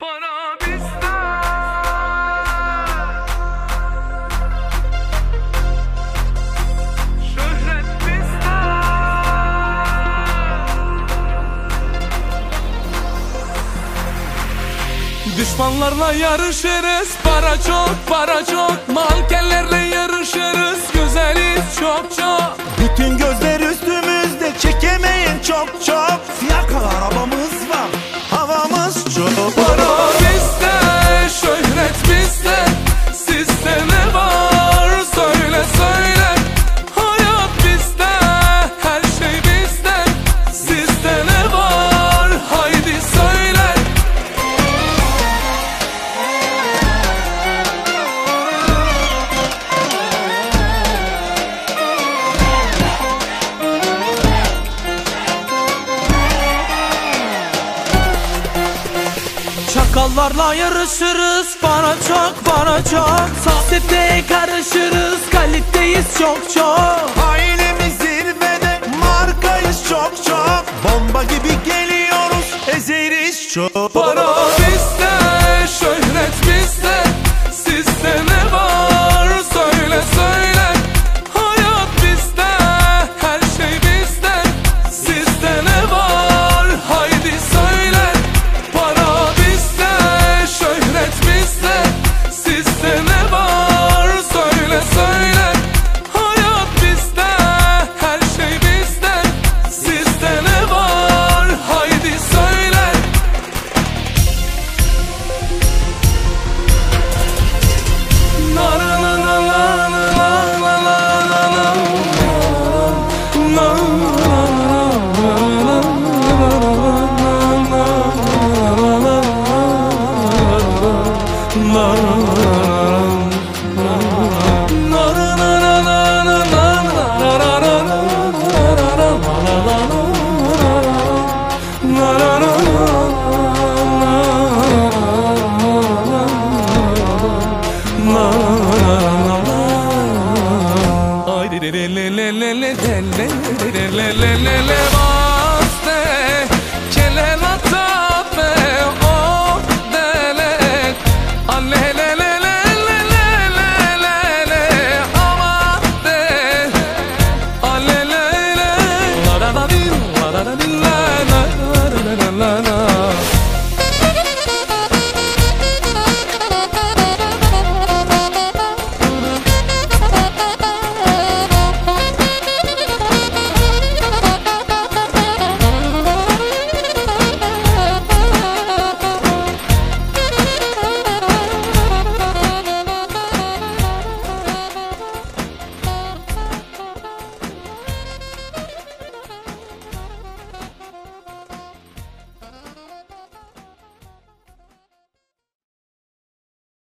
Para bizde. Şöhret bizde. Düşmanlarla yarışırız. Para çok para çok. Mankenlerle yarışırız. Güzeliz çok çok. Bütün gözler üstümüzde. Çekemeyin çok çok Çakallarla yarışırız. Bana çok bana çok. Sohbette karışırız. Kaliteyiz çok çok. Ailemiz zirvede markayız çok çok. Bomba gibi geliyoruz. Ezeriz çok. Para le le le le le le le le le le le le le